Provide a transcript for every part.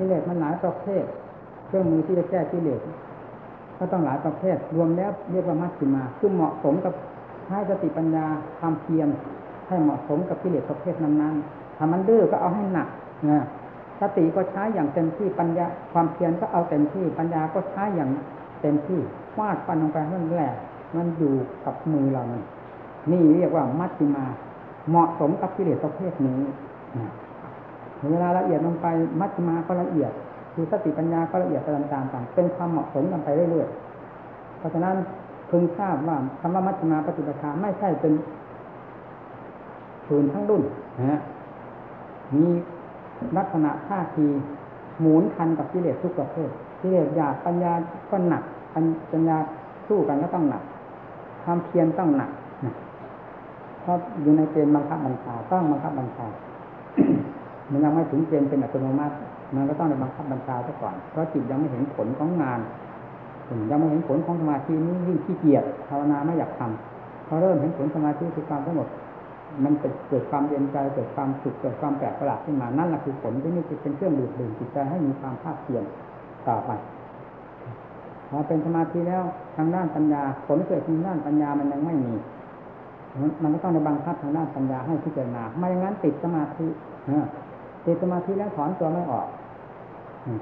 กิเลสมันหลายประเภท เครื่องมือที่จะแก้กิเลสก็ต้องหลายประเภท รวมแล้วเรียกว่ามัชฌิมาคือเหมาะสมกับให้สติปัญญาความเพียรให้เหมาะสมกับกิเลสประเภทนั้นๆถ้ามันดื้อก็เอาให้หนักนะสติก็ใช้อย่างเต็มที่ปัญญาความเพียรก็เอาเต็มที่ปัญญาก็ใช้อย่างเต็มที่ฟาดฟันลงไปนั่นแหละมันอยู่กับมือเรานี่นี่เรียกว่ามัชฌิมา เหมาะสมกับกิเลสประเภทนี้ เวลาละเอียดลงไปมัชฌิมาก็ละเอียด คือสติปัญญาก็ละเอียดตามตามกันเป็นความเหมาะสมกันไปเรื่อยๆเพราะฉะนั้นพึงทราบว่าคำว่ามัชฌิมาปฏิปทาไม่ใช่เป็นศูนย์ทั้งรุ่นนะมีลักษณะท่าทีหมุนทันกับกิเลสทุกประเภทกิเลสหยาบปัญญาก็หนักปัญญาสู้กันก็ต้องหนักความเพียรต้องหนักเพราะอยู่ในเกณฑ์บังคับบัญชาต้องบังคับบัญชา มันยังไม่ถึงเกณฑ์เป็นอัตโนมัติ มันก็ต้องในบังคับบัญชาซะก่อน เพราะจิตยังไม่เห็นผลของงานยังไม่เห็นผลของสมาธินี้ยิ่งขี้เกียจภาวนาไม่อยากทำพอเริ่มเห็นผลสมาธิคือความสงบมันเกิดความเย็นใจเกิดความสุขเกิดความแปลกประหลาดขึ้นมานั่นแหละคือผลที่นี่เป็นเครื่องดูดดื่มจิตใจให้มีความภาคเพียรต่อไปพอเป็นสมาธิแล้วทางด้านปัญญา ผลเกิดทางด้านปัญญามันยังไม่มี มันก็ต้องในบังคับทางด้านปัญญาให้พิจารณาไม่อย่างนั้นติดสมาธิ ติดสมาธิแล้วถอนตัวไม่ออก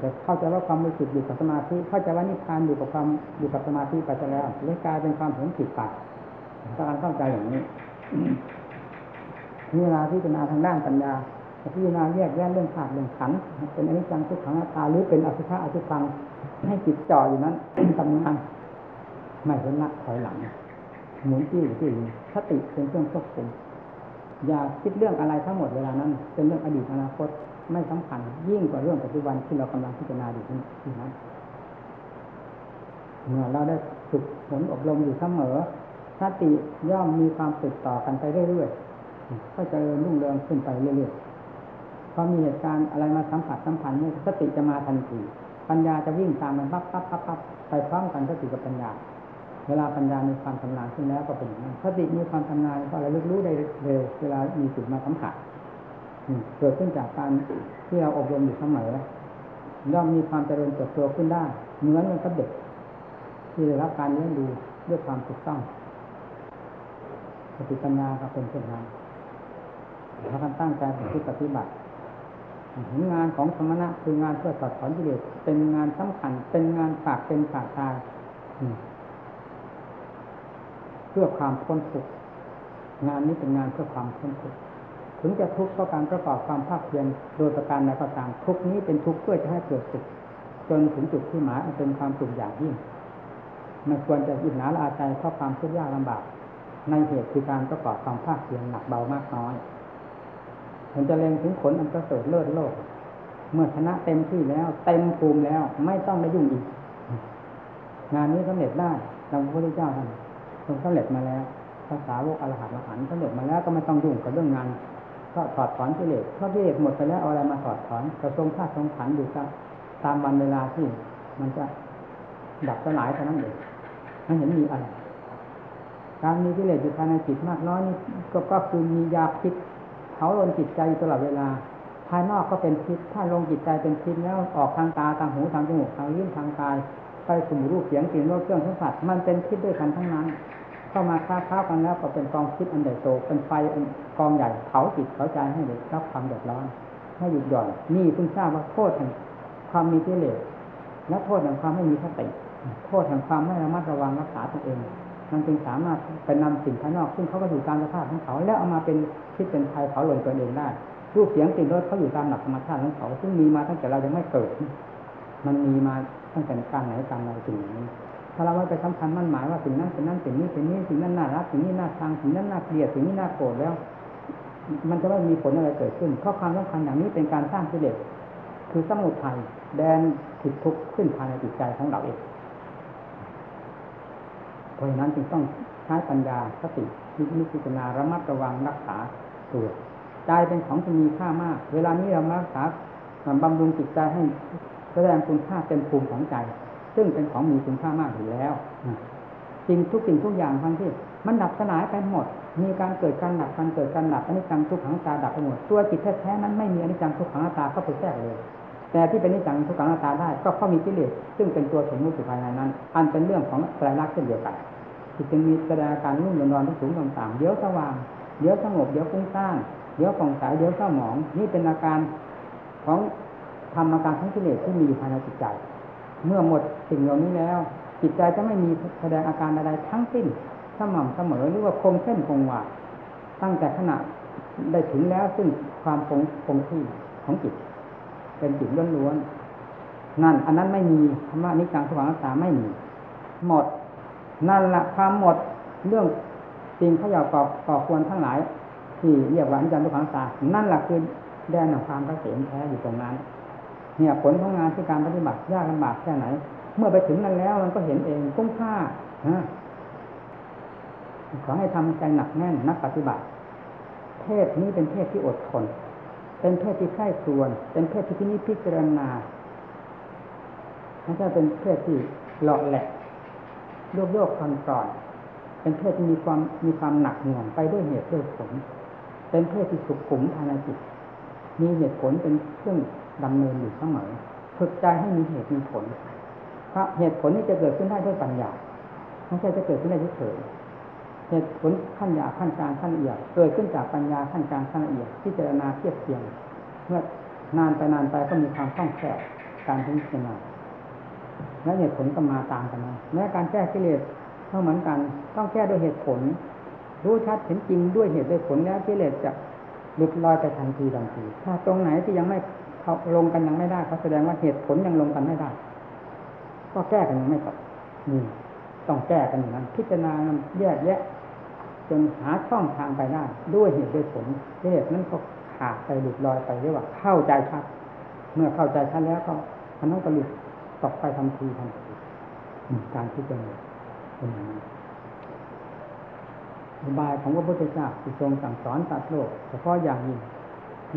จะเข้าใจว่าความรู้สึกอยู่กับสมาธิเข้าใจว่านิพพานอยู่กับความอยู่กับสมาธิไปแล้วเลยกลายเป็นความเห็นผิดไปการเข้าใจอย่างนี้เวลาพิจารณาทางด้านปัญญาพิจารณาแยกแยะเรื่องขาดเรื่องขันเป็นอนิจจังทุกขังอัตตาหรือเป็นอสุภะอสุพังให้จิตจ่ออยู่นั้นทำงานไม่เห็นนักถอยหลังหมุนที่อยู่ที่สติเป็นเครื่องควบคุม อย่าคิดเรื่องอะไรทั้งหมดเวลานั้น เป็นเรื่องอดีตอนาคตไม่สำคัญ ยิ่งกว่าเรื่องปัจจุบันที่เรากำลังพิจารณาอยู่ที่นั้นเมื่อเราได้ฝึกฝนอบรมอยู่เสมอสติย่อมมีความติดต่อกันไปเรื่อยๆก็จะรุ่งเรืองขึ้นไปเรื่อยๆพอมีเหตุการณ์อะไรมาสัมผัสสัมพันธ์เนี่ยสติจะมาทันทีปัญญาจะวิ่งตามมันปั๊บปั๊บปั๊บปั๊บไปพร้อมกันสติกับปัญญา เวลาปัญญามีความชำนาญขึ้นแล้วก็เป็นอย่างนั้นสติมีความชำนาญก็ระลึกรู้ได้เร็ว เวลามีสิ่งมาสัมผัสเกิดขึ้นจากการที่เราอบรมอยู่เสมอย่อมมีความเจริญเติบโตขึ้นได้เหมือนมันกับเด็ก ที่ได้รับการเลี้ยงดูด้วยความถูกต้องสติปัญญาก็เป็นเช่นนั้นถ้าท่านตั้งใจปฏิบัติงานของสมณะคืองานเพื่อสอดถอนกิเลสเป็นงานสำคัญ เป็นงานฝากเป็นฝากตาย เพื่อความพ้นทุกข์งานนี้เป็นงานเพื่อความพ้นทุกข์ถึงจะทุกข์เพราะการประกอบความภาคเพียรโดยประการใดก็ตามทุกนี้เป็นทุกข์เพื่อจะให้เกิดสุขจนถึงจุดที่หมายเป็นความสุขอย่างยิ่งไม่ควรจะอิจฉาละอาใจเพราะความทุกข์ยากลำบาก ในเหตุคือการประกอบความภาคเพียรหนักเบามากน้อยมันจะเล็งถึงผลอันประเสริฐเลิศโลก เมื่อชนะเต็มที่แล้ว เต็มภูมิแล้วไม่ต้องไปยุ่งอีก งานนี้สำเร็จได้ดังพระพุทธเจ้าท่าน ทรงสำเร็จมาแล้วภาษาวกอรหัตอรหันสำเร็จมาแล้วก็ไม่ต้องยุ่งกับเรื่องงานก็ถอดถอนกิเลสเพราะกิเลสหมดไปแล้วเอาอะไรมาถอดถอนกระทรงธาตุทรงขันอยู่ตามวันเวลาที่มันจะดับสลายเท่านั้นเองไม่เห็นมีอะไรการมีกิเลสอยู่ภายในจิตมากน้อยนี่ก็ก็คือมียาพิษเผาลนจิตใจตลอดเวลา ภายนอกก็เป็นพิษ ถ้าลงจิตใจเป็นพิษแล้วออกทางตาทางหูทางจมูกทางลิ้นทางกาย ไปสู่รูปเสียงกลิ่นรสเครื่องสัมผัสมันเป็นพิษด้วยกันทั้งนั้น เข้ามาค้าค้ากันแล้วก็เป็นกองพิษอันใหญ่โตเป็นไฟกองใหญ่เผาจิตเผาใจให้เด็กรับความเดือดร้อนให้หยุดหย่อนนี่เพิ่งทราบว่าโทษแห่งความมีกิเลสและโทษแห่งความไม่มีสติโทษแห่งความไม่ระมัดระวังรักษาตัวเองมันจึงสามารถไปนำสิ่งภายนอก ซึ่งเขาก็อยู่ตามสภาพของเขา แล้วเอามาเป็นพิษเป็นภัยเผาหล่นตัวเองได้รูปเสียงกลิ่นรสเขาอยู่ตามหลักธรรมชาติของเขา ซึ่งมีมาตั้งแต่เรายังไม่เกิด มันมีมา ตั้งแต่การไหนการใดสิ่งนี้ถ้าเราไม่ไปสำคัญมั่นหมายว่าสิ่งนั้นสิ่งนั้นสิ่งนี้สิ่งนี้สิ่งนั้นน่ารักสิ่งนี้น่าชังสิ่งนั้นน่าเกลียดสิ่งนี้น่าโกรธแล้ว มันจะไม่มีผลอะไรเกิดขึ้นเพราะความสำคัญอย่างนี้เป็นการสร้างกิเลสคือสมุทัยแดนผิดทุกข์ขึ้นภายในจิตใจของเราเองเพราะฉะนั้นจึงต้องใช้ปัญญาสตินิพิจารณาระมัดระวังรักษาตัวใจเป็นของที่มีค่ามาก เวลานี้เรารักษาบำรุงจิตใจให้ ดงคุณค่าเต็มภูมิของใจ ซึ่งเป็นของมีคุณค่ามากอยู่แล้วสิ่งทุกสิ่งทุกอย่างทั้งที่ มันดับสลายไปหมด มีการเกิดการดับการเกิดการดับอนิจจังทุกขังตาดับไปหมดตัวจิตแท้ๆนั้นไม่มีอนิจจังทุกขังตาเข้าไปแทรกเลย แต่ที่เป็นอนิจจังทุกขังตาได้ก็เพราะมีกิเลสซึ่งเป็นตัวสมมุติภายในนั้น อันเป็นเรื่องของไตรลักษณ์เช่นเดียวกันที่จึงมีแสดงอาการรุ่มนอนทุกสูงต่างๆเดี๋ยวสว่างเดี๋ยวสงบเดี๋ยวฟุ้งซ่านเดี๋ยวผ่องใสเดี๋ยวเศร้าหมองนี่เป็นอาการของ ธรรมอาการทั้งกิเลสที่มีอยู่ภายในจิตใจ เมื่อหมดสิ่งเหล่านี้แล้ว จิตใจจะไม่มีแสดงอาการใดๆทั้งสิ้นสม่ำเสมอหรือว่าคงเส้นคงวาตั้งแต่ขณะได้ถึงแล้วซึ่งความคงคงที่ของจิต เป็นจิตล้วนๆนั่น อันนั้นไม่มีธรรมะนิจังสว่างตาไม่มี หมด นั่นละความหมดเรื่องจริงขยากก่อก่อควรทั้งหลาย ที่เรียกว่านิจังทุกขังตานั่นแหละคือแดนของความเกษมแท้อยู่ตรงนั้น เนี่ยผลของงานที่การปฏิบัติยากลำบากแค่ไหน เมื่อไปถึงนั้นแล้วมันก็เห็นเองคุ้มค่าขอให้ทำใจหนักแน่นนักปฏิบัติ เทศนี้เป็นเทศที่อดทน เป็นเทศที่ใคร่ครวญเป็นเทศที่พินิจพิจารณาไม่ใช่เป็นเทศที่หลอกแหลกโยกโยกคอนตอนเป็นเทศที่มีความมีความหนักหน่วงไปด้วยเหตุด้วยผล เป็นเทศที่สุขุมภายในจิต มีเหตุผลเป็นเครื่อง ดำเนินอยู่เสมอฝึกใจให้มีเหตุมีผลเพราะเหตุผลนี้จะเกิดขึ้นได้ด้วยปัญญาไม่ใช่จะเกิดขึ้นได้เฉยเหตุผลขั้นยาขั้นกลางขั้นละเอียดเกิดขึ้นจากปัญญาขั้นกลางขั้นละเอียดพิจรณาเทียบเทียงเมื่อนานไปนานไปก็มีความคล่องแคล่วการพิจารณาและเหตุผลก็มาตามกันนะแม้การแก้กิเลสก็เหมือนกันต้องแก้ด้วยเหตุผล รู้ชัดเห็นจริงด้วยเหตุด้วยผลแล้วกิเลสจะหลุดลอยไปทันทีทันที ถ้าตรงไหนที่ยังไม่ เขาลงกันยังไม่ได้เขาแสดงว่าเหตุผลยังลงกันไม่ได้ ก็แก้กันยังไม่จบนี่ต้องแก้กันอย่างนั้น พิจารณาแยกแยะ จนหาช่องทางไปได้ ด้วยเหตุด้วยผลเหตุนั้นก็ขาดไปหลุดลอยไปเรียกว่าเข้าใจชัด เมื่อเข้าใจชัดแล้วก็มันต้องกระลุดตกไปทันทีทันทีการพิจารณาเป็นอย่างนี้บายของพระพุทธเจ้าที่ทรงสั่งสอนตัดโลกเฉพาะอย่างยิ่ง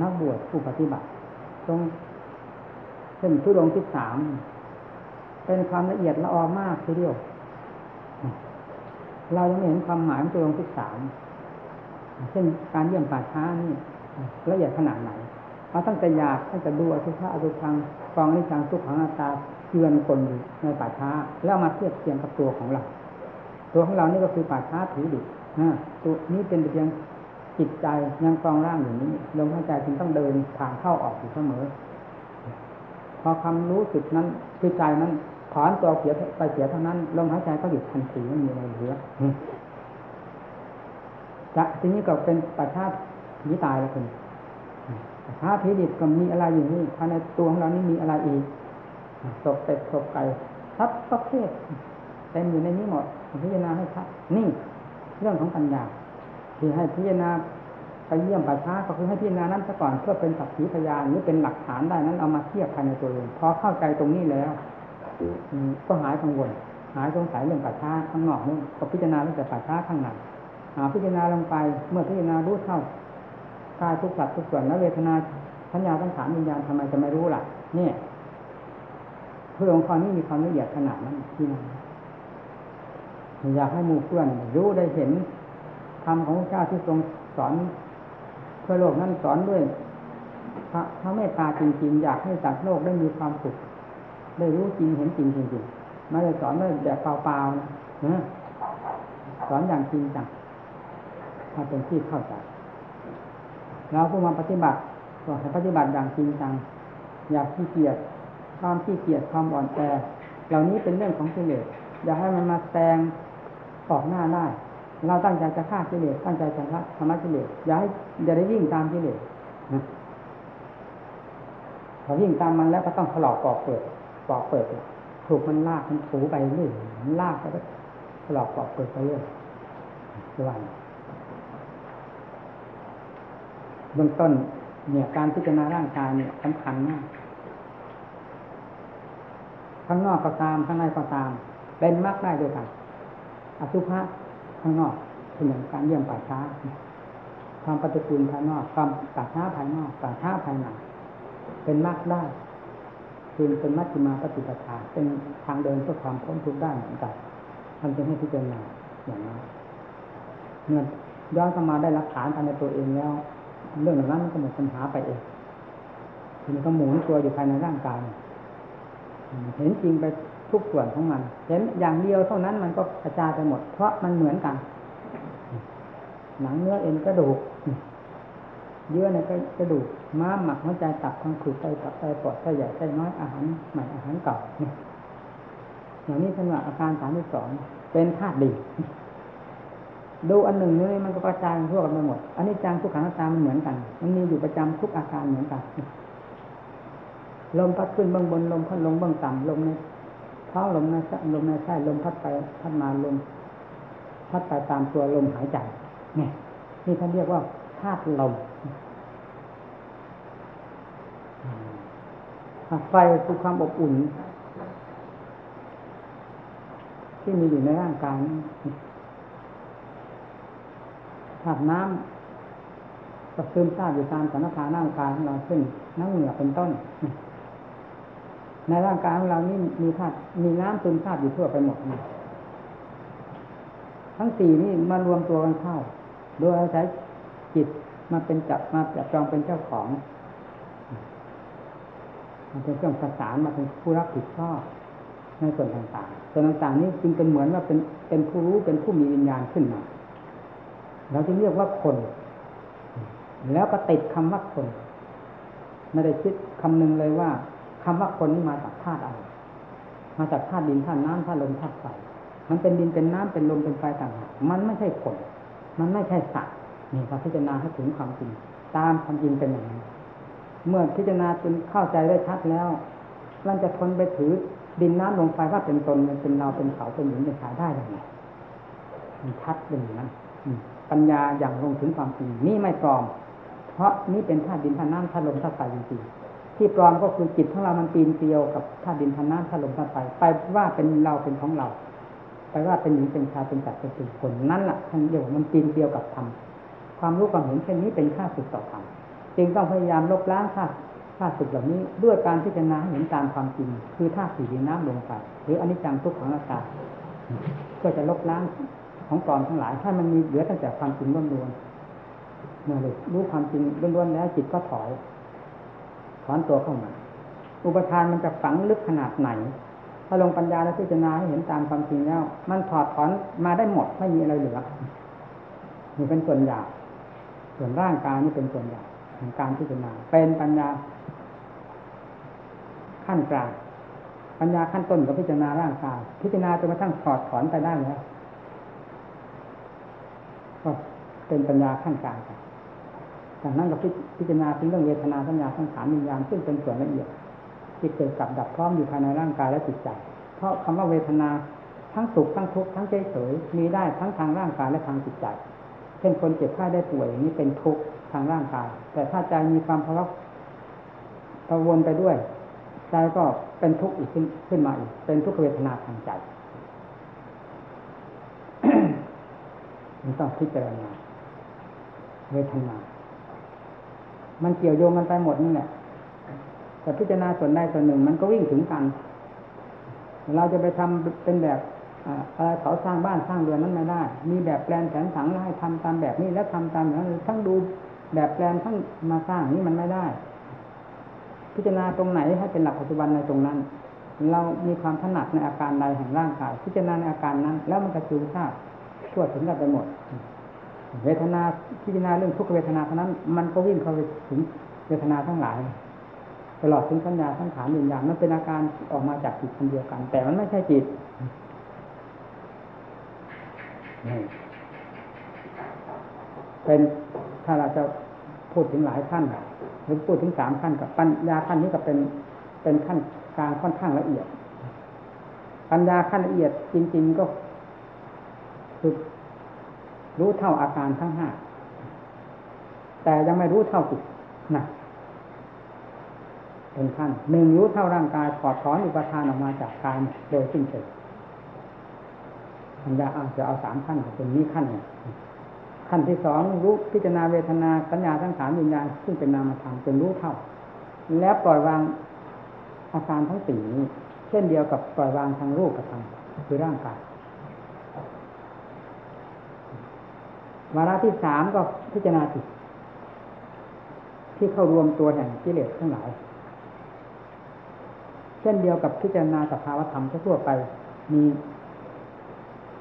นักบวชผู้ปฏิบัติ ทรงเช่นทุดงที่สาม เป็นความละเอียดละออมากทีเดียว เรายังเห็นความหมายของตัวงที่สามเช่นการเยี่ยมป่าช้านี่ละเอียดขนาดไหนเราตั้งแต่อยากตั้งแต่ดูอสุภะอสุพังกองนิจังทุกขังอาตาเยือนคนอยู่ในป่าช้า แล้วมาเทียบเทียงกับตัวของเรา ตัวของเรานี่ก็คือป่าช้าถือดิตัวนี้เป็นเพียง จิตใจยังกองร่างอยู่นี้ลมหายใจจึงต้องเดินทางเข้าออกอยู่เสมอ พอความรู้สึกนั้นคือใจนั้นถอนตัวเสียไปเสียเท่านั้นลมหายใจก็หยุดทันทีไม่มีอะไรเหลือจะทีนี้ก็เป็นประชาตินี้ตายแล้วคุณประชาติดิบก็มีอะไรอยู่นี่ภายในตัวของเรานี่มีอะไรอีกศพเป็ดศพไก่ทับประเภทเต็มอยู่ในนี้หมดพิจารณาให้ชัดนี่ เรื่องของปัญญา ที่ให้พิจารณาไปเยี่ยมป่าช้าก็คือให้พิจารณานั้นซะก่อนเพื่อเป็นสักขีพยานหรือเป็นหลักฐานได้นั้นเอามาเทียบภายในตัวเองพอเข้าใจตรงนี้แล้วก็หายกังวลหายสงสัยเรื่องป่าช้าข้างนอกนู่นก็พิจารณาเรื่องแต่ป่าช้าข้างในพิจารณาลงไปเมื่อพิจารณารู้เท่ากายทุกสัตว์ทุกส่วนและเวทนาสัญญาทั้งสามวิญญาณทำไมจะไม่รู้ล่ะเนี่ยเพื่อองค์กรนี้มีความละเอียดขนาดนั้นที่นั่นอยากให้มูเพื่อนรู้ได้เห็น ธรรมของพระเจ้าที่ทรงสอนเพื่อโลกนั้นสอนด้วยพระพระเมตตาจริงๆ อยากให้สัตว์โลกได้มีความสุขได้รู้จริงเห็นจริงจริงๆไม่ได้สอนแบบเปล่าๆนะสอนอย่างจริงจังถ้าเป็นที่เข้าใจเราผู้มาปฏิบัติก็ให้ปฏิบัติอย่างจริงจังอยากขี้เกียจความขี้เกียจความอ่อนแอเหล่านี้เป็นเรื่องของกิเลสอย่าให้มันมาแซงออกหน้าได้ เราตั้งใจจะฆ่ากิเลสตั้งใจจะละธรรมะกิเลสอย่าให้อย่าได้วิ่งตามกิเลสพอวิ่งตามมันแล้วก็ต้องถลอกปอกเปิดปอกเปิดถูกมันลากมันถูไปเรื่อยมันลากไปถลอกปอกเปิดไปเรื่อยวันเบื้องต้น เนี่ยการพิจารณาร่างกายเนี่ยสำคัญมากข้างนอกก็ตามข้างในก็ตาม เป็นมรรคได้ด้วยกันอสุภะ ข้างนอกเป็นอย่างการเยี่ยมป่าช้า ความปฏิกูลภายนอกความป่าช้าภายนอกป่าช้าภายในเป็นมรรคได้คือเป็นมัชฌิมาปฏิปทาเป็นทางเดินเพื่อความพ้นทุกข์ได้เหมือนกันท่านจะให้พิจารณาอย่างนั้นเมื่อย้อนเข้ามาได้หลักฐานภายในตัวเองแล้ว เรื่องนั้นมันก็หมดปัญหาไปเองมันก็หมุนตัวอยู่ภายในร่างกายเห็นจริงไป ทุกส่วนของมัน เห็นอย่างเดียวเท่านั้นมันก็กระจายไปหมด เพราะมันเหมือนกัน หนังเนื้อเอ็นกระดูก เยื่อในกระดูก ม้ามหมักหัวใจตับทางขืดไตตับไตปอดไตใหญ่ไตน้อยอาหารใหม่อาหารเก่าอย่างนี้เป็นว่าอาการสามที่สองเป็นธาตุดินดูอันหนึ่งนี่มันก็กระจายทั่วกันไปหมด อันนี้จังทุกขังตามันเหมือนกัน มันมีอยู่ประจำทุกอาการเหมือนกัน ลมพัดขึ้นเบื้องบนลมพัดลงเบื้องต่ำลมใน ท้องลมในลมในไส้ลมพัดไปพัดมาลมพัดไปตามตัวลมหายใจเนี่ยนี่ท่านเรียกว่าธาตุลมไฟคือความอบอุ่น ที่มีอยู่ในร่างกายธาตุน้ำก็ซึมซาบอยู่ตามสารพาร่างกายของเราเช่นน้ำเหงื่อเป็นต้น ในร่างกายของเรานี่มีธาตุมีน้ำซึมซาบอยู่ทั่วไปหมดทั้งสี่นี่มารวมตัวกันเข้า โดยอาศัยจิตมาเป็นจับมาจับจองเป็นเจ้าของมันเป็นเครื่องประสานมาเป็นผู้รับผิดชอบในส่วนต่างๆ ส่วนต่างๆนี้จึงเป็นเหมือนว่าเป็นเป็นผู้รู้เป็นผู้มีวิญญาณขึ้นมา เราจึงเรียกว่าคน แล้วก็ติดคำว่าคน ไม่ได้คิดคำนึงเลยว่า คำว่าคนนี้มาจากธาตุอะไรมาจากธาตุดินธาตุน้ำธาตุลมธาตุไฟมันเป็นดินเป็นน้ำเป็นลมเป็นไฟต่างหากมันไม่ใช่คน มันไม่ใช่สัตว์นี่พอพิจารณาให้ถึงความจริง ตามความจริงเป็นอย่างนี้เมื่อพิจารณาจนเข้าใจได้ชัดแล้วมันจะทนไปถือดินน้ำลมไฟว่าเป็นตนเป็นเราเป็นเขาเป็นหญิงเป็นชายได้ยังไงมันชัดเป็นอย่างนั้นปัญญาอย่างลงถึงความจริงนี่ไม่ปลอม เพราะนี่เป็นธาตุดินธาตุน้ำธาตุลมธาตุไฟจริงๆ ที่ปลอมก็คือจิตของเรามันปีนเตียวกับธาตุดินธาตุน้ำธาตุลมธาตุไฟไปว่าเป็นเราเป็นของเรา ไปว่าเป็นหญิงเป็นชายเป็นจัดเป็นคนนั่นแหละท่านเดียวมันปีนเตียวกับธรรมความรู้ความเห็นเช่นนี้เป็นค่าสึกต่อธรรมจึงต้องพยายามลบล้างธาตุธาตุสึกเหล่านี้ ด้วยการพิจารณาเห็นตามความจริง คือธาตุสี่ดินน้ำลมไฟหรืออนิจจังทุกขังอนัตตาเพื่อจะลบล้างของปลอมทั้งหลายให้มันมีเหลือตั้งแต่ความจริงล้วนๆเมื่อรู้ความจริงล้วนๆแล้วจิตก็ถอย ถอนตัวเข้ามา อุปทานมันจะฝังลึกขนาดไหน ถ้าลงปัญญาและพิจารณาให้เห็นตามความจริงแล้ว มันถอดถอนมาได้หมดไม่มีอะไรเหลือนี่เป็นส่วนใหญ่ส่วนร่างกายนี่เป็นส่วนใหญ่ของการพิจารณา เป็นปัญญา ขั้นกลางปัญญาขั้นต้นกับพิจารณาร่างกายพิจารณาจนกระทั่งถอดถอนไปได้แล้วก็เป็นปัญญาขั้นกลาง จากนั้นก็พิจารณาถึงเรื่องเวทนาสัญญาสังขารวิญญาณซึ่งเป็นส่วนละเอียดที่เกิดกับดับพร้อมอยู่ภายในร่างกายและจิตใจ เพราะคำว่าเวทนาทั้งสุขทั้งทุกข์ทั้งเฉยเฉยมีได้ทั้งทางร่างกายและทางจิตใจ เช่นคนเจ็บไข้ได้ป่วยนี้เป็นทุกข์ทางร่างกาย แต่ถ้าใจมีความพะวกังวลไปด้วยใจก็เป็นทุกข์อีกขึ้นขึ้นมาอีกเป็นทุกขเวทนาทางใจมันต้องพิจารณาเวทนา มันเกี่ยวโยงกันไปหมดนี่แหละแต่พิจารณาส่วนใดส่วนหนึ่ง มันก็วิ่งถึงกัน เราจะไปทำเป็นแบบอะไรเขาสร้างบ้านสร้างเรือนนั้นไม่ได้ มีแบบแปลนแผนผังให้ทำตามแบบนี้แล้วทำตามนั้นทั้งดูแบบแปลนทั้งมาสร้างนี้มันไม่ได้ พิจารณาตรงไหนให้เป็นหลักปัจจุบันในตรงนั้น เรามีความถนัดในอาการใดแห่งร่างกายพิจารณาในอาการนั้น แล้วมันจะจูงชาติทั่วถึงกันไปหมด เวทนาพิจารณาเรื่องทุกขเวทนาเท่านั้น มันก็วิ่งเข้าไปถึงเวทนาทั้งหลาย ตลอดถึงสัญญาทั้งฐานวิญญาณมันเป็นอาการออกมาจากจิตคนเดียวกัน แต่มันไม่ใช่จิตเป็นถ้าเราจะพูดถึงหลายขั้นหรือพูดถึงสามขั้นกับปัญญาขั้นนี้ก็เป็นเป็นขั้นกลางค่อนข้างละเอียด ปัญญาขั้นละเอียดจริง ๆก็คือ รู้เท่าอาการทั้งห้าแต่ยังไม่รู้เท่าจิตนะเป็นขั้นหนึ่งรู้เท่าร่างกายถอดถอนอุปทานออกมาจากกายโดยสิ้นเชิงปัญญาอาจะเอาสามขั้นเป็นนี้ขั้นเนี่ยขั้นที่สองรู้พิจารณาเวทนาสัญญาทั้งสามวิญญาณซึ่งเป็นนามธรรมจนรู้เท่า แล้วปล่อยวางอาการทั้งสี่นี้ เช่นเดียวกับปล่อยวางทางรูปกับทางคือร่างกาย วาระที่สามก็พิจารณาจิตที่เข้ารวมตัวแห่งกิเลสทั้งหลาย เช่นเดียวกับพิจารณาสภาวธรรมทั่วไปมี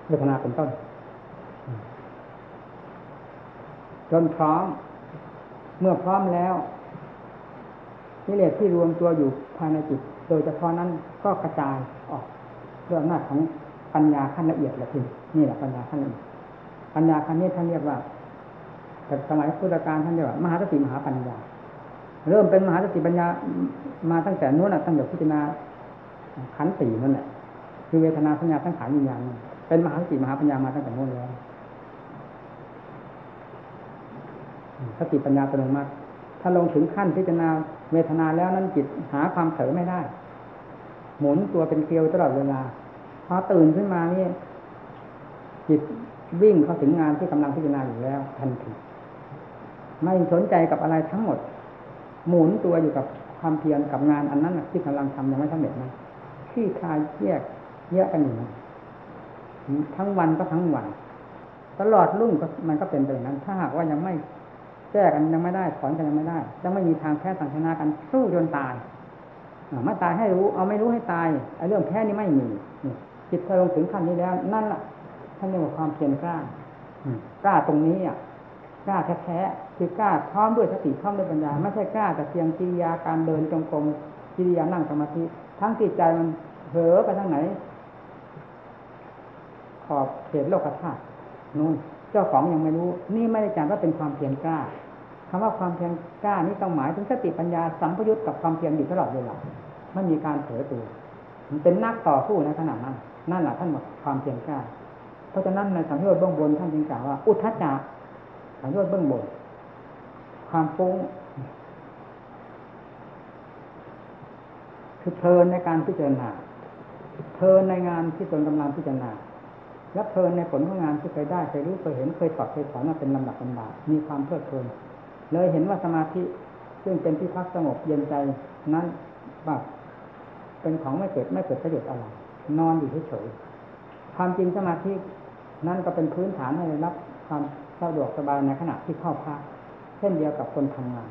เวทนาเป็นต้นจนพร้อม เมื่อพร้อมแล้วนิเลศที่รวมตัวอยู่ภายในจิต โดยเฉพาะนั้นก็กระจายออกด้วยอำนาจของปัญญาขั้นละเอียดละทีนี่แหละปัญญาขั้นละเอียด ปัญญาขั้นนี้ท่านเรียกว่า แต่สมัยพุทธกาลท่านเรียกว่ามหาสติมหาปัญญา เริ่มเป็นมหาสติปัญญามาตั้งแต่นู้นตั้งแต่พิจารณาขันสี่นั่นแหละคือเวทนาสัญญาสังขารวิญญาณเป็นมหาสติมหาปัญญามาตั้งแต่นู้นแล้วสติปัญญาตัวนึงมาถ้าลงถึงขั้นพิจารณาเวทนาแล้วนั้นจิตหาความเผลอไม่ได้ หมุนตัวเป็นเกลียวตลอดเวลาพอตื่นขึ้นมานี่จิต วิ่งเข้าถึงงานที่กำลังพิจารณาอยู่แล้วทันทีไม่สนใจกับอะไรทั้งหมด หมุนตัวอยู่กับความเพียรกับงานอันนั้นที่กำลังทำยังไม่สำเร็จนะขี้คายแยกแยกกันอยู่นะทั้งวันก็ทั้งวัน ตลอดรุ่งก็มันก็เป็นไปอย่างนั้น ถ้าหากว่ายังไม่แก้กันยังไม่ได้ถอนกันยังไม่ได้ยังไม่มีทางแพ้ต่างชนะกันสู้จนตายไม่ตายให้รู้ เอาไม่รู้ให้ตายไอ้เรื่องแพ้นี่ไม่มีจิตพอลงถึงขั้นนี้แล้ว นั่นแหละ ท่านเรียกว่าความเพียรกล้ากล้าตรงนี้อะกล้าแท้ๆคือกล้าพร้อมด้วยสติพร้อมด้วยปัญญา ไม่ใช่กล้าแต่เพียงกิริยาการเดินจงกรมกิริยานั่งสมาธิทั้งจิตใจมันเผลอไปทางไหน ขอบเขตโลกธาตุนู่นเจ้าของยังไม่รู้ นี่ไม่ได้จำว่าเป็นความเพียรกล้าคำว่าความเพียรกล้านี่ต้องหมายถึงสติปัญญาสัมพยุตกับความเพียรอยู่ตลอดเวลาไม่มีการเผลอตัวมันเป็นนักต่อสู้ในขณะนั้นนั่นแหละท่านบอกความเพียรกล้า เพราะฉะนั้นในสังโยชน์เบื้องบนท่านจึงกล่าวว่า อุทธัจจะสังโยชน์เบื้องบน ความฟุ้งคือเพลินในการพิจารณาเพลินในงานที่ตนกำลังพิจารณา และเพลินในผลของงานที่เคยได้เคยรู้เคยเห็นเคยสอบเคยสอนมาเป็นลำดับลำดามีความเพลิดเพลิน เลยเห็นว่าสมาธิซึ่งเป็นที่พักสงบเย็นใจนั้นแบบเป็นของไม่เกิดไม่เกิดประโยชน์อะไรนอนอยู่เฉยๆความจริงสมาธิ นั่นก็เป็นพื้นฐานให้รับความสะดวกสบายในขณะที่เข้าพักเช่นเดียวกับคนทำงาน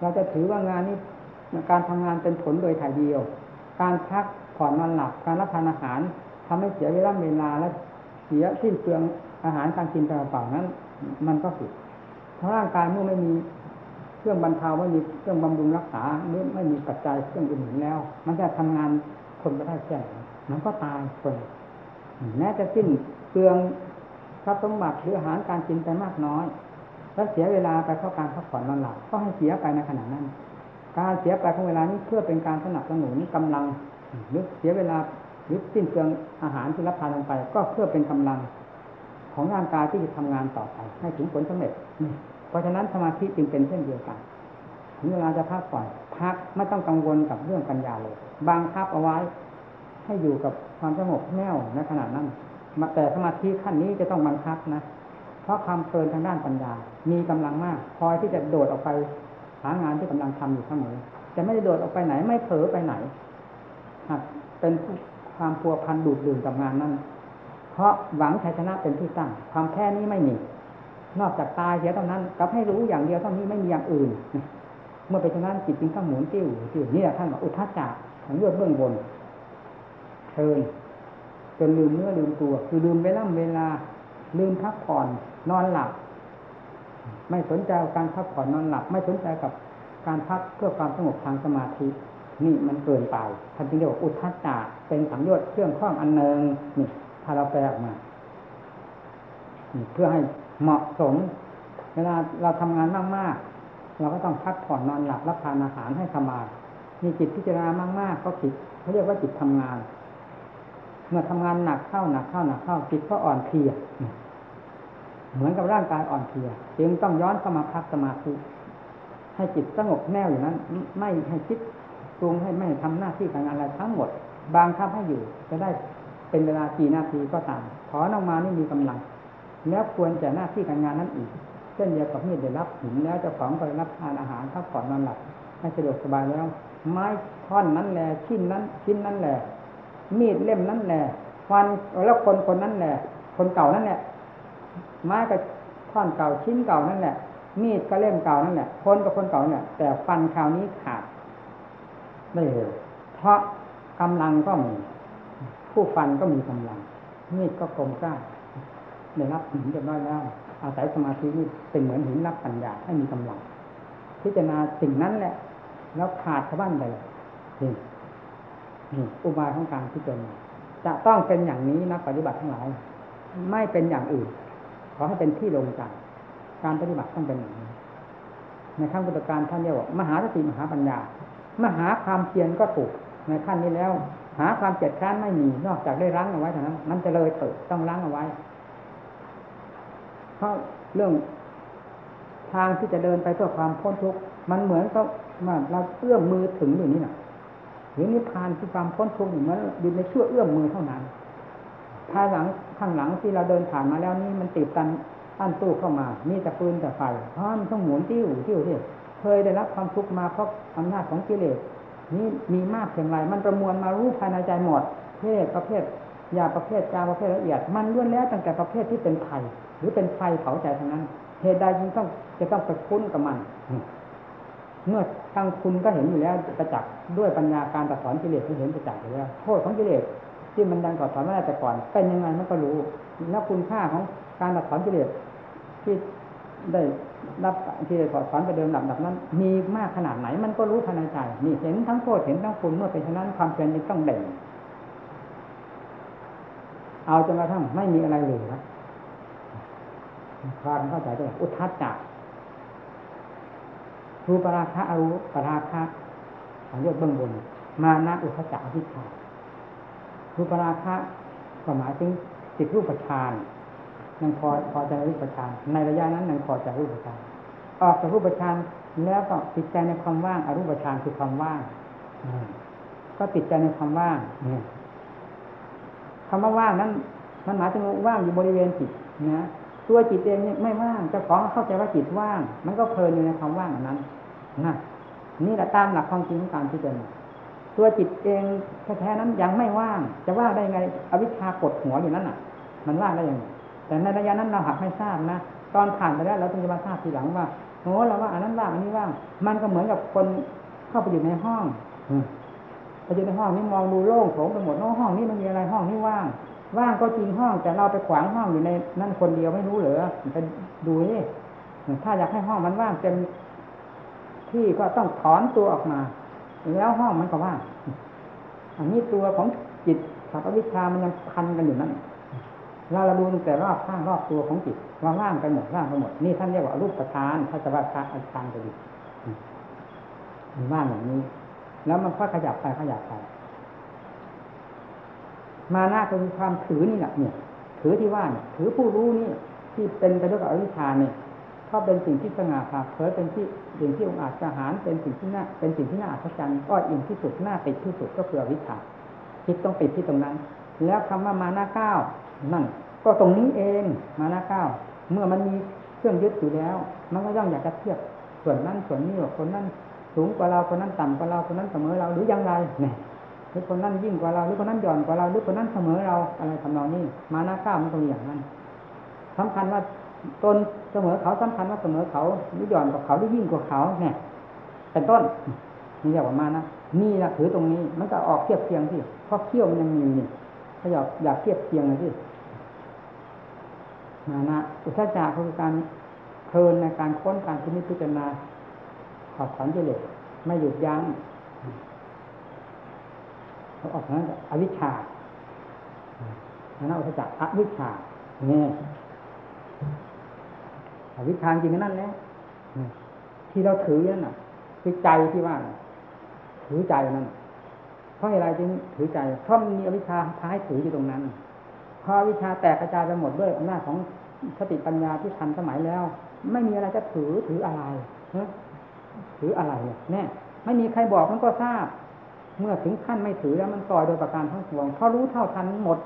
เราจะถือว่างานนี้การทำงานเป็นผลโดยถ่ายเดียว การพักผ่อนนอนหลับการรับทานอาหารทำให้เสียเวลาเวลาและเสียสิ้นเปลืองอาหารการกินเปล่าๆนั้น มันก็ผิดเพราะร่างกายเมื่อไม่มีเครื่องบรรเทาไม่มีเครื่องบำรุงรักษาหรือไม่มีปัจจัยเครื่องอื่นแล้ว มันจะทำงานคนไม่ได้แค่มันก็ตายคนแม้จะสิ้น เปลืองทรัพย์สมบัติหรืออาหารการกินไปมากน้อย แล้วเสียเวลาไปเพราะการพักผ่อนนอนหลับก็ให้เสียไปในขณะนั้น การเสียไปของเวลานี้เพื่อเป็นการสนับสนุนกำลังหรือเสียเวลาหรือสิ้นเปลืองอาหารที่รับทานลงไป ก็เพื่อเป็นกำลังของร่างกายที่จะทำงานต่อไป ให้ถึงผลสำเร็จ เพราะฉะนั้นสมาธิจึงเป็นเช่นเดียวกันถึงเวลาจะพักผ่อนพักไม่ต้องกังวลกับเรื่องปัญญาเลย บางคับเอาไว้ ให้อยู่กับความสงบแน่วในขณะนั้น แต่สมาธิขั้นนี้จะต้องบังคับนะ เพราะความเพลินทางด้านปัญญา มีกำลังมาก พอที่จะโดดออกไปหางานที่กำลังทำอยู่เสมอจะไม่ได้โดดออกไปไหน ไม่เผลอไปไหนหากเป็นความพัวพันดูดดื่มกับงานนั้น เพราะหวังชัยชนะเป็นที่ตั้ง ความแค่นี้ไม่มี นอกจากตายเสียเท่านั้น กับให้รู้อย่างเดียวเท่านี้ไม่มีอย่างอื่น เมื่อเป็นเช่นนั้นจิตจึงต้องหมุนติ้วติ้วนี่แหละท่านบอกอุทธัจจะของยอดเบื้องบนเชิญ จนลืมเนื้อลืมตัว คือลืมเวลาเวลา ลืมพักผ่อนนอนหลับ ไม่สนใจการพักผ่อนนอนหลับ ไม่สนใจกับการพักเพื่อความสงบทางสมาธิ นี่มันเกินไปท่านจึงเรียกว่าอุทธัจจะเป็นสังโยชน์เครื่องข้องอันหนึ่งนี่ถ้าเราแปลออกมาเพื่อให้เหมาะสม เวลาเราทำงานมากๆ เราก็ต้องพักผ่อนนอนหลับรับทานอาหารให้สบายมีจิตพิจารณามาก ๆ ก็จิตเขาเรียกว่าจิตทำงาน เมื่อทำงานหนักเข้าหนักเข้าหนักเข้าจิตก็อ่อนเพลียเหมือนกับร่างกายอ่อนเพลียจึงต้องย้อนเข้ามาพักสมาธิให้จิตสงบแน่วอย่างนั้น ไม่ให้คิดปรุงให้ไม่ทำหน้าที่การงานอะไรทั้งหมด บางคับให้อยู่ จะได้เป็นเวลากี่นาทีก็ตามถอนออกมานี่มีกำลัง แล้วควรจะหน้าที่การงานนั้นอีกเช่นเดียวกับมีดได้รับหินแล้วเจ้าของไปรับทานอาหารพักผ่อนนอนหลับให้สะดวกสบายแล้ว ไม้ท่อนนั้นแหละชิ้นนั้น ชิ้นนั้นแหละ มีดเล่มนั้นแหละฟันแล้วคนคนนั้นแหละ คนเก่านั่นแหละไม้กับท่อนเก่าชิ้นเก่านั่นแหละ มีดก็เล่มเก่านั่นแหละ คนกับคนเก่าเนี่ยแต่ฟันคราวนี้ขาดไม่เลยเพราะกำลังก็มี ผู้ฟันก็มีกำลัง มีดก็คมกล้าได้รับหินเรียบร้อยแล้วอาศัยสมาธินี่เป็นเหมือนหินรับปัญญาให้มีกำลัง พิจารณาสิ่งนั้นแหละ แล้วขาดสะบั้นไปเลย นี่อุบายของการพิจารณาจะต้องเป็นอย่างนี้นะปฏิบัติทั้งหลาย ไม่เป็นอย่างอื่น ขอให้เป็นที่ลงใจการปฏิบัติต้องเป็นอย่างนี้ในขั้นพุทธการท่านเรียกว่ามหาสติมหาปัญญา มหาความเพียรก็ถูกในขั้นนี้แล้ว หาความเจ็ดค้านไม่มีนอกจากได้รั้งเอาไว้เท่านั้นมันจะเลยเปิดต้องรั้งเอาไว้ เพราะเรื่องทางที่จะเดินไปเพื่อความพ้นทุกข์มันเหมือนกับว่าเราเอื้อมมือถึงอยู่นี่นะ รือนิพพานคือความพ้นทุกข์เหมือนอยู่ในชั่วเอื้อมมือเท่านั้นภายหลังข้างหลังที่เราเดินผ่านมาแล้วนี่มันติดตันอันตู้เข้ามา มีแต่ปืนแต่ไฟเพราะมันต้องหมุนติ้วติ้วที่เคยได้รับความทุกข์มาเพราะอำนาจของกิเลสนี่มีมากเพียงไรมันประมวลมารู้ภายในใจหมดเพศประเภทยาประเภทกาประเภทละเอียด มันล้วนแล้วตั้งแต่ประเภทที่เป็นไฟหรือเป็นไฟเผาใจทั้งนั้นเหตุใดจึงต้องจะต้องไปคุ้นกับมัน เมื่อทั้งคุณก็เห็นอยู่แล้วประจักษ์ด้วยปัญญาการตัดสอนกิเลสที่เห็นประจักษ์อยู่แล้วโทษของกิเลสที่มันดังต่อสอนม่ได้แต่ก่อนเป็นยังไงมันก็รู้ แล้วคุณค่าของการตัดสอนกิเลสที่ได้รับที่ได้สอนไปเดิมหลับหลับนั้น มีมากขนาดไหนมันก็รู้ภายในใจนี่เห็นทั้งโทษเห็นทั้งคุณเมื่อเป็นฉะนั้นความเพียรจึงต้องเด่นเอาจนกระทั่งไม่มีอะไรเหลือความเข้าใจด้วยอุทัศจัก รูปราคะอรูปราคะสังโยชน์เบื้องบน มานะอุทจักอภิชารูปราคะก็หมายถึงจิตรูปฌานยังพอพอใจรูปฌานในระยะนั้นยังพอใจรูปฌานออกจากรูปฌานแล้วก็ติดใจในความว่างอรูปฌานคือความว่างก็ติดใจในความว่างเนี่ยคำว่าว่างนั้นมันหมายถึงว่างอยู่บริเวณจิตนะตัวจิตเองนี่ไม่ว่างเจ้าของเข้าใจว่าจิตว่าง มันก็เพลินอยู่ในความว่างนั้น นะนี่แหละตามหลักความจริงของการพิจารณาตัวจิตเองแท้ๆนั้นยังไม่ว่าง จะว่างได้ไงอวิชชากดหัวอยู่นั้นอะ มันว่างได้ยังไงแต่ในระยะนั้นเราหักไม่ทราบนะตอนผ่านไปแล้วเราต้องจะมาทราบทีหลังว่าโอ้เราว่าอันนั้นว่างอันนี้ว่าง มันก็เหมือนกับคนเข้าไปอยู่ในห้องไปอยู่ในห้องนี้มองดูโล่งโถงไปหมดนอกห้องนี้มันมีอะไรห้องนี้ว่าง ว่างก็จริงห้อง แต่เราไปขวางห้องอยู่ในนั่นคนเดียวไม่รู้เหรอไปดูนี่ถ้าอยากให้ห้องมันว่างเต็ม ที่ก็ต้องถอนตัวออกมา แล้วห้องมันก็ว่า อันนี้ตัวของจิตกับอวิชามันยังพันกันอยู่นั่นเราเราดูแต่รอบข้างรอบตัวของจิตว่าว่างไปหมดว่างไปหมด นี่ท่านเรียกว่ารูปประธานถ้าจะว่าอาจารย์ก็ดีมันว่างอย่างนี้ แล้วมันก็ขยับไปขยับไปมาหนะก็คือความถือนี่แหละเนี่ย ถือที่ว่าเนี่ยถือผู้รู้นี่ที่เป็นไปด้วยกับอวิชชาเนี่ย เพราะเป็นสิ่งที่สง่าผ่าเผยเป็นที่สิ่งที่องอาจจะหารเป็นสิ่งที่น่าเป็นสิ่งที่น่าอัศจรรย์ก็อิ่มที่สุดน่าติดที่สุดก็คืออวิชชาคิดต้องติดที่ตรงนั้น แล้วคำว่ามานะเก้านั่นก็ตรงนี้เองมานะเก้าเมื่อมันมีเครื่องยึดอยู่แล้ว มันก็ย่อมอยากจะเทียบส่วนนั้นส่วนนี้ว่าคนนั้นสูงกว่าเราคนนั้นต่ำกว่าเราคนนั้นเสมอเราหรือยังไรเนี่ยหรือคนนั้นยิ่งกว่าเราหรือคนนั้นหย่อนกว่าเราหรือคนนั้นเสมอเราอะไรทำนองนี้มาน้าข้ามันตรงอย่างนั้นสำคัญว่า ตนเสมอเขาสำคัญว่าเสมอเขาหรือหย่อนกว่าเขาหรือยิ่งกว่าเขาเนี่ยเป็นต้นนี่เรียกว่ามานะนี่นะถือตรงนี้ มันก็ออกเทียบเทียงที่เพราะเขี้ยวมันยังมีนี่ถ้าอยากอยากเทียบเทียงเลยที่มานะอุทจาคือการเพลินในการค้นการพิจารณาขอบถอนกิเลสไม่หยุดยั้งเขาออกนั้นอวิชชานั่นอุตจักอวิชชาเนี่ย อวิชชาจริงนั่นแหละที่เราถือนั่นน่ะ คือใจที่ว่า ถือใจนั่นเพราะอะไรจึงถือใจเพราะมีอวิชชาพาให้ถืออยู่ตรงนั้นพอวิชาแตกกระจายไปหมดด้วยอำนาจของสติปัญญาที่ทันสมัยแล้ว ไม่มีอะไรจะถือถืออะไรถืออะไรเนี่ยไม่มีใครบอกมันก็ทราบ เมื่อถึงขั้นไม่ถือแล้วมันปล่อยโดยประการทั้งปวงเพราะรู้เท่าทันหมด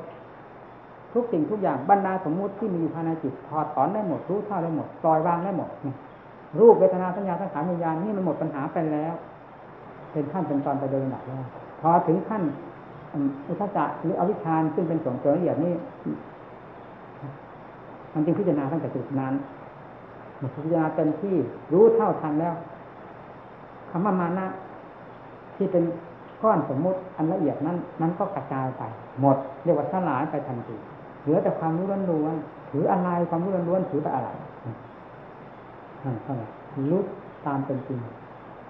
ทุกสิ่งทุกอย่างบรรดาสมมุติที่มีอยู่ภายในจิตถอดถอนได้หมดรู้เท่าได้หมดปล่อยวางได้หมดรูปเวทนาสัญญาสังขารวิญญาณนี่มันหมดปัญหาไปแล้ว เป็นขั้นเป็นตอนไปโดยหนักแล้วพอถึงขั้นอุทจักหรืออวิชชานซึ่งเป็นส่วนเกิดละเอียดนี่มันจึงพิจารณาตั้งแต่จุดนั้นพิจารณาเต็มที่รู้เท่าทันแล้วคำว่ามานะที่เป็นก้อนสมมุติอันละเอียดนั้นมันก็กระจายไป หมดเรียกว่าสลายไปทันที เหลือแต่ความรู้ล้วนๆถืออะไรความรู้ล้วนๆถือไปอะไรนั่นเท่านั้นรู้ตามเป็นจริง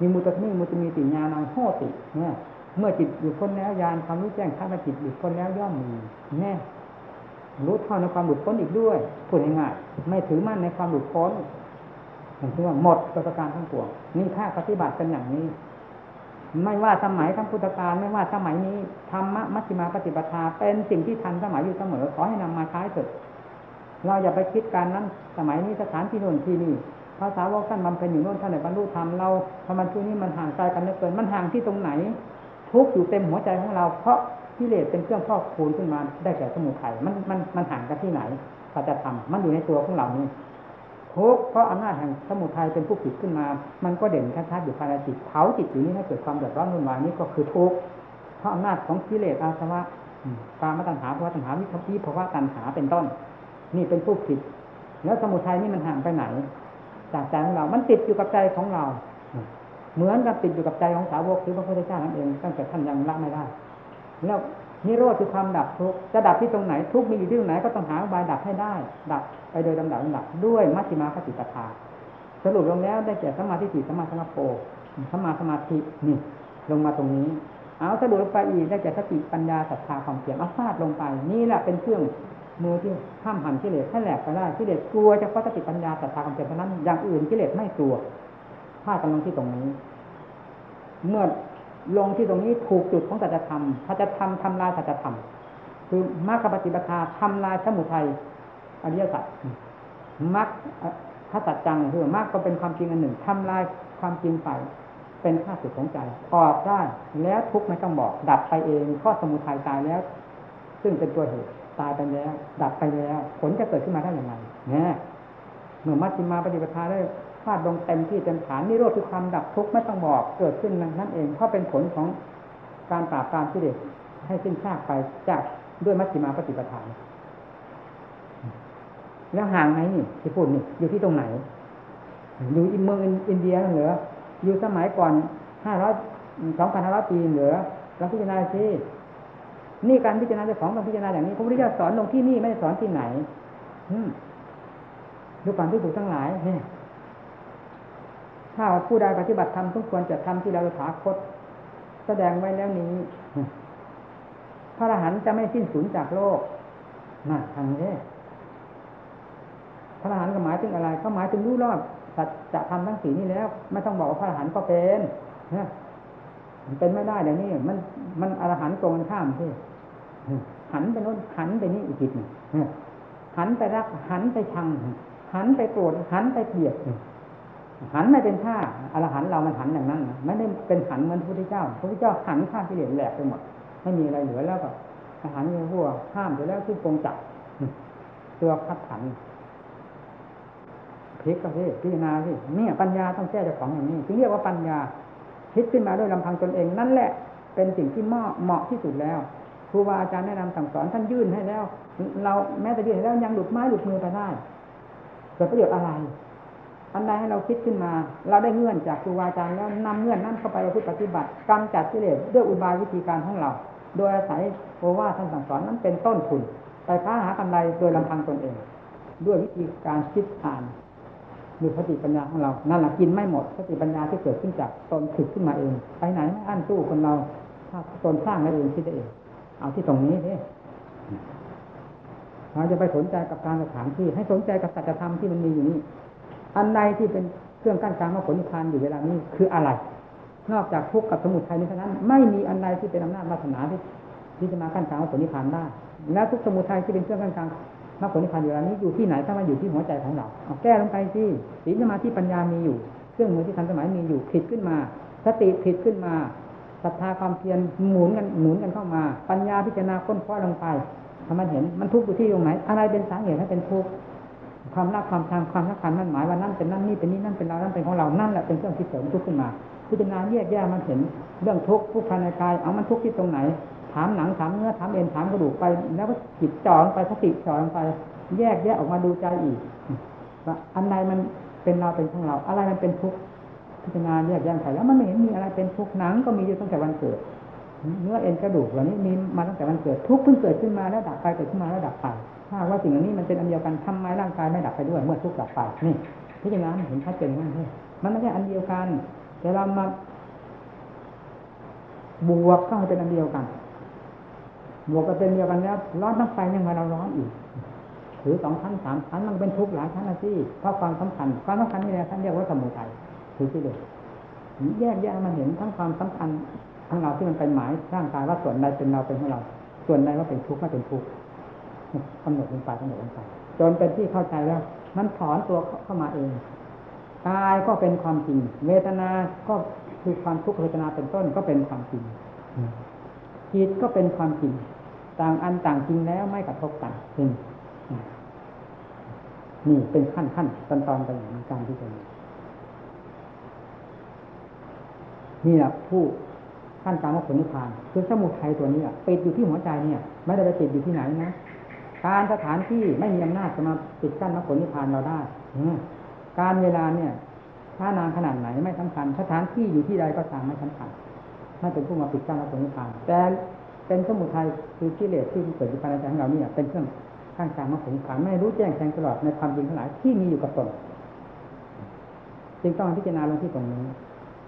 มีมุตตะนี่มุตมีติญาณังโหติ เนี่ย เมื่อจิตอยู่พ้นแล้วยานความรู้แจ้งข้ามจิตอยู่พ้นแล้วย่อมมีแน่รู้เท่าในความหลุดพ้นอีกด้วยพูดง่ายๆไม่ถือมั่นในความหลุดพ้นผมคิดว่าหมดประการทั้งปวงนี่ถ้าปฏิบัติกันอย่างนี้ ไม่ว่าสมัยทั้งพุทธกาลไม่ว่าสมัยนี้ธรรมะมัชฌิมาปฏิปทา เป็นสิ่งที่ทันสมัยอยู่เสมอขอให้นำมาใช้เถิดเราอย่าไปคิดการนั้นสมัยนี้สถานที่โน่นที่นี่ภาษาวกท่านบำเพ็ญอยู่โน่นท่านไหนบรรลุธรรมเราทำมันช่วนี้มันห่างไกลกันเหลือเกินมันห่างที่ตรงไหน ทุกอยู่เต็มหัวใจของเราเพราะกิเลสเป็นเครื่องครอบคูณขึ้นมาได้แก่สมุทัยมันมันมันห่างกันที่ไหนสัจธรรมมันอยู่ในตัวของเรานี่ ทุกเพราะอำนาจแห่งสมุทัยเป็นผู้ผิดขึ้นมา มันก็เด่นชัดๆอยู่ภายในจิตเผาจิตอยู่นี้ให้เกิดความเดือดร้อนวุ่นวายนี้ก็คือทุกเพราะอำนาจของกิเลสอาสวะกามตัณหาภาวะตัณหาวิภีภาวะตัณหาเป็นต้น นี่เป็นผู้ผิด แล้วสมุทัยนี่มันห่างไปไหน จากใจของเรา มันติดอยู่กับใจของเรา เหมือนกับติดอยู่กับใจของสาวกคือพระพุทธเจ้านั่นเองตั้งแต่ท่านยังละไม่ได้ แล้วนิโรธคือความดับทุกข์จะดับที่ตรงไหนทุกข์มีอยู่ที่ตรงไหนก็ต้องหาอุบายดับให้ได้ ดับ ไปโดยลำดับลำดับด้วยมัชฌิมาคติปทาสรุปลงแล้วได้แก่สมาธิจิตสมาสมาโพสมาสมาธินี่ลงมาตรงนี้ เอาสรุปลงไปอีกได้แก่สติปัญญาศรัทธาความเพียรเอาฟาดลงไป นี่แหละเป็นเครื่องมือที่ห้ามหันกิเลสให้แหลกไปได้กิเลสกลัวเฉพาะสติปัญญาศรัทธาความเพียรเท่านั้นอย่างอื่นกิเลสไม่กลัวพาดกำลังที่ตรงนี้ เมื่อลงที่ตรงนี้ถูกจุดของสัจธรรมสัจธรรมทำลายสัจธรรมคือมรรคปฏิปทาทำลายสมุทัย อริยสัจมรรคถ้าสัจจังคือมรรคก็เป็นความจริงอันหนึ่งทำลายความจริงไปเป็นข้าศึกของใจ ออกได้แล้วทุกไม่ต้องบอก ดับไปเองเพราะสมุทัยตายแล้ว ซึ่งเป็นตัวเหตุตายไปแล้ว ดับไปแล้ว ผลจะเกิดขึ้นมาได้อย่างไรเนี่ยเมื่อมัชฌิมาปฏิปทาได้ฟาดลงเต็มที่เต็มฐานนิโรธคือความดับทุกข์ไม่ต้องบอกเกิดขึ้นนั่นเองเพราะเป็นผลของการปราบปรามที่เด็กให้สิ้นซากไปจากด้วยมัชฌิมาปฏิปทาน แล้วห่างไหนนี่ที่พูดนี่อยู่ที่ตรงไหน อยู่อินเมืองอินเดียเหรออยู่สมัยก่อนห้าร้อยสองพันห้าร้อยปีเหรอเราพิจารณาสินี่การพิจารณาจะของต้องพิจารณาอย่างนี้พระพุทธเจ้าสอนลงที่นี่ไม่ได้สอนที่ไหนดูความที่ถูกทั้งหลายเนี่ยถ้าผู้ใดปฏิบัติธรรมทุกควรจะทำที่เราถาคต แสดงไว้แล้วนี้ พระอรหันต์จะไม่สิ้นสูญจากโลกน่ะทางนี้ พระอรหันต์ก็หมายถึงอะไรเขาหมายถึงรู้รอบสัจธรรมทั้งสี่นี้แล้ว ไม่ต้องบอกว่าพระอรหันต์ก็เป็นนะมันเป็นไม่ได้เดี๋ยวนี้มันมันอรหันต์ตรงข้ามที่หันไปโน้นหันไปนี่อีกทีหนึ่งหันไปรัก หันไปชัง หันไปโกรธหันไปเกลียดหันไม่เป็นท่าอรหันต์เรามันหันอย่างนั้นนะไม่ได้เป็นหันเหมือนพระพุทธเจ้าพระพุทธเจ้าหันข้าที่เหลือแหลกไปหมดไม่มีอะไรเหลือแล้วก็อาหารเงี้ยพวกห้ามไปแล้วทุกปงจับตัวคัดขัน พลิกก็สิพิจารณาสิเนี่ยปัญญาต้องแก้เจ้าของอย่างนี้ถึงเรียกว่าปัญญาคิดขึ้นมาด้วยลำพังตนเองนั่นแหละ เป็นสิ่งที่เหมาะเหมาะที่สุดแล้วครูบาอาจารย์แนะนำสั่งสอนท่านยื่นให้แล้ว เราแม้แต่ยื่นให้แล้วยังหลุดไม้หลุดมือไปได้เกิดประโยชน์อะไรอันใดให้เราคิดขึ้นมา เราได้เงื่อนจากครูบาอาจารย์แล้วนำเงื่อนนั้นเข้าไปปฏิบัติกำจัดกิเลสด้วยอุบายวิธีการของเรา โดยอาศัยโอวาทท่านสั่งสอนนั้นเป็นต้นทุน ไปค้าหากำไรโดยลำพังตนเอง ด้วยวิธีการคิดอ่าน มีสติปัญญาของเรา นั่นแหละกินไม่หมดสติปัญญาที่เกิดขึ้นจากตนถึกขึ้นมาเอง ไปไหนไม่อั้นสู้คนเราถ้าตนสร้างได้เองคิดได้เอง เอาที่ตรงนี้นี่เราจะไปสนใจกับการสถานที่ ให้สนใจกับสัจธรรมที่มันมีอยู่นี่ อันใดที่เป็นเครื่องกั้นกลางมาผลนิพพานอยู่เวลานี้คืออะไร นอกจากทุกข์กับสมุทัยนี้เท่านั้น ไม่มีอันใดที่เป็นอำนาจวาสนาที่ที่จะมากั้นกลางมาผลนิพพานได้ แล้วทุกสมุทัยที่เป็นเครื่องกั้นกลาง มรรคผลนิพพานอยู่แล้วนี้อยู่ที่ไหนถ้ามันอยู่ที่หัวใจของเราเอาแก้ลงไปที่ศีลสมาธิปัญญามีอยู่ เครื่องมือที่ทันสมัยมีอยู่ผิดขึ้นมา สติผิดขึ้นมาศรัทธาความเพียรหมุนกันหมุนกันเข้ามา ปัญญาพิจารณาค้นคว้าลงไปทำมันเห็นมันทุกข์อยู่ที่ตรงไหน อะไรเป็นสาเหตุให้เป็นทุกข์ความรักความชังความสักขันนั่นหมายว่านั่นเป็นนั่นนี่เป็นนี่นั่นเป็นเรานั่นเป็นของเรานั่นแหละเป็นเครื่องที่เสริมทุกข์ขึ้นมาพิจารณาแยกแยะมันเห็นเรื่องทุกข์ทุกข์ภายในกายเอามันทุกข์ที่ตรงไหน ถามหนังถามเนื้อถามเอ็นถามกระดูกไป แล้วก็จิตจอลงไปสติจอลงไป แยกแยกออกมาดูใจอีกว่าอันใดมันเป็นเราเป็นของเรา อะไรมันเป็นทุกข์พิจารณาแยกแยกไปแล้วมันไม่เห็นมีอะไรเป็นทุกข์หนังก็มีอยู่ตั้งแต่วันเกิด เนื้อเอ็นกระดูกเหล่านี้มีมาตั้งแต่มันเกิดทุกข์เพิ่งเกิดขึ้นมาแล้วดับไปเกิดขึ้นมาแล้วดับไปถ้าว่าสิ่งเหล่านี้มันเป็นอันเดียวกันทำไมร่างกายไม่ดับไปด้วยเมื่อทุกข์ดับไปนี่ที่จริงแล้วเห็นชัดเจนมากเลยมันไม่ใช่อันเดียวกันแต่เรามาบวกเข้าเป็นอันเดียวกัน บวกกันเป็นเดียวกันแล้วร้อนน้ำไฟยังมาเราร้อนอีกถือสองชั้นสามชั้นมันเป็นทุกข์หลายชั้นนะที่เพราะความสำคัญความสำคัญนี่แหละท่านเรียกว่าสมุทัยถือที่เดียวแยกแยกมันเห็นทั้งความสำคัญทั้งเราที่มันเป็นหมายร่างกายว่าส่วนใดเป็นเราเป็นของเรา ส่วนใดว่าเป็นทุกข์ไม่เป็นทุกข์กำหนดลงไปกำหนดลงไปจนเป็นที่เข้าใจแล้ว มันถอนตัวเข้ามาเองกายก็เป็นความจริงเวทนาก็คือความทุกข์เวทนาเป็นต้นก็เป็นความจริง จิตก็เป็นความจริง ต่างอันต่างจริงแล้วไม่กระทบกันนี่นี่เป็นขั้นขั้นตอนตอนไปอย่างการที่จะนี่แหละผู้ขั้นกามรรคผลนิพพาน คือสมุทัยตัวนี้ปิดอยู่ที่หัวใจเนี่ย ไม่ได้ไปปิดอยู่ที่ไหนนะการสถานที่ไม่มีอำนาจจะมาปิดกั้นมรรคผลนิพพานเราได้การเวลาเนี่ยถ้านานขนาดไหนไม่สำคัญ สถานที่อยู่ที่ใดก็ตามไม่สำคัญ ไม่เป็นผู้มาปิดกั้นมรรคผลนิพพานแต่เป็นสมุทัยคือกิเลสที่เกิดอยู่ภายในใจของเราเนี่ยเป็นเครื่องข้างกลางมรรคผลนิพพานไม่รู้แจ้งแทงตลอดในความจริงทั้งหลายที่มีอยู่กับตนจึงต้องพิจารณาลงที่ตรงนี้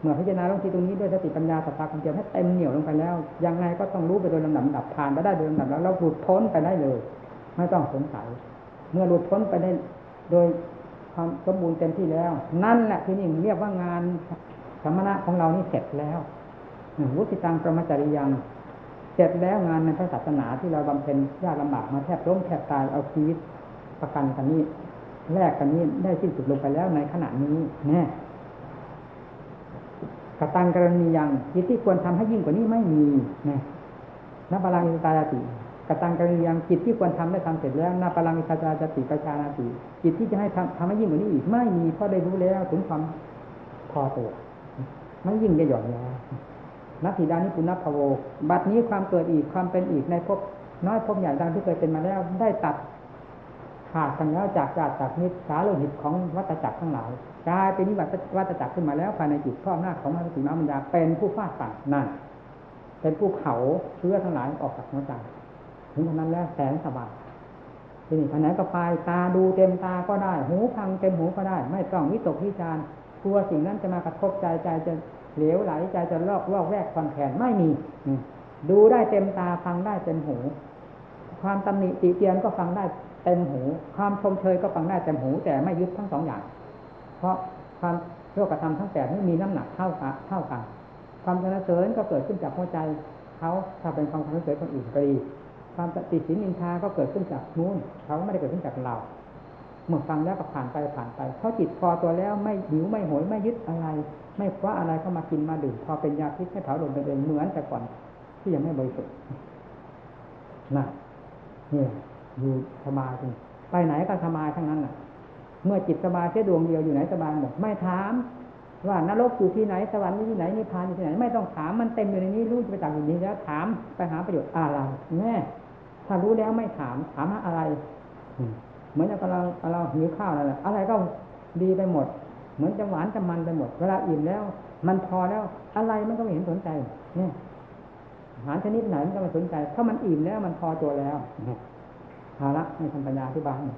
เมื่อพิจารณาลงที่ตรงนี้ด้วยสติปัญญาสัพพะความเพียรให้เต็มเหนี่ยวลงไปแล้วยังไงก็ต้องรู้ไปโดยลำดับดับผ่านไปได้โดยลำดับแล้วเราหลุดพ้นไปได้เลย ไม่ต้องสงสัย เมื่อหลุดพ้นไปได้โดยความสมบูรณ์เต็มที่แล้ว นั่นแหละที่นี่เรียกว่างานสมณะของเรานี่เสร็จแล้ว วุฒิตังประมาจริยัง เสร็จแล้วงานในพระศาสนาที่เราบำเพ็ญยากลำบากมาแทบล้มแทบตายเอาชีวิตประกันกันนี้แลกกันนี้ได้สิ้นสุดลงไปแล้วในขณะนี้แน่กตังกรณียังจิตที่ควรทำให้ยิ่งกว่านี้ไม่มีนะนับาลังอิตาติกตังกรณียังจิตที่ควรทำได้ทำเสร็จแล้วนาปาลังอิตาจติประชานาติจิตที่จะให้ทำทำให้ยิ่งกว่านี้อีกไม่มีเพราะได้รู้แล้วถึงความพอตัวไม่ยิ่งจะหย่อนยา นักถีดานิปุณพโว บัดนี้ความเกิดอีกความเป็นอีกในภพน้อยภพใหญ่ดังที่เคยเป็นมาแล้วได้ตัดขาดกันแล้วจากจากจากนิสาโลหิตของวัตจักรทั้งหลายกลายเป็นนิวัตจักรขึ้นมาแล้วภายในจิตพ่อหน้าของมหาสติมามัญญาเป็นผู้ฟาดตัดนั่นเป็นผู้เผาเชื้อทั้งหลายออกจากหัวใจถึงขนาดนั้นแล้วแสนสบายทีนี้ภายในก็ไปตาดูเต็มตาก็ได้ หูฟังเต็มหูก็ได้ ไม่ต้องวิตกวิจารกลัวสิ่งนั้นจะมากระทบใจใจจะ เหลวไหลใจจะลอกลอกแวกคอนแขนไม่มีดูได้เต็มตาฟังได้เต็มหู ความตำหนิติเตียนก็ฟังได้เต็มหู ความชมเชยก็ฟังได้เต็มหู แต่ไม่ยึดทั้งสองอย่าง เพราะความโลกธรรมทั้งแปดนี้มีน้ำหนักเท่ากันเท่ากัน ความสรรเสริญก็เกิดขึ้นจากหัวใจเขาถ้าเป็นความสรรเสริญคนอื่นก็ดีความติดสินอินทาก็เกิดขึ้นจากนู้นเขาไม่ได้เกิดขึ้นจากเรา เมื่อฟังแล้วก็ผ่านไปผ่านไปเพราะจิตพอตัวแล้วไม่หิวไม่โหยไม่ยึดอะไร ไม่คว้าอะไรเข้ามากินมาดื่มพอเป็นยาพิษให้เผาลมไปเองเหมือนแต่ก่อนที่ยังไม่บริสุทธิ์นะนี่อยู่สบายจริงไปไหนก็สบายทั้งนั้นน่ะ เมื่อจิตสบายแค่ดวงเดียวอยู่ไหนสบายหมดไม่ถาม ว่านรกอยู่ที่ไหนสวรรค์อยู่ที่ไหนนิพพานอยู่ที่ไหนไม่ต้องถามมันเต็มอยู่ในนี้รู้ไปจากอยู่นี้แล้วถามไปหาประโยชน์อะไรแน่ถ้ารู้แล้วไม่ถามถามหาอะไร เหมือนกับเราเราหิวข้าวนั่นแหละอะไรก็ดีไปหมด เหมือนจะหวานจะมันไปหมด เวลาอิ่มแล้ว มันพอแล้ว อะไรมันก็ไม่เห็นสนใจ เนี่ยอาหารชนิดไหนมันก็ไม่สนใจ ถ้ามันอิ่มแล้วมันพอตัวแล้วเอาละให้ทำปัญญาที่บ้านหมด